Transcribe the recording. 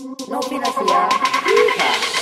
No financiar.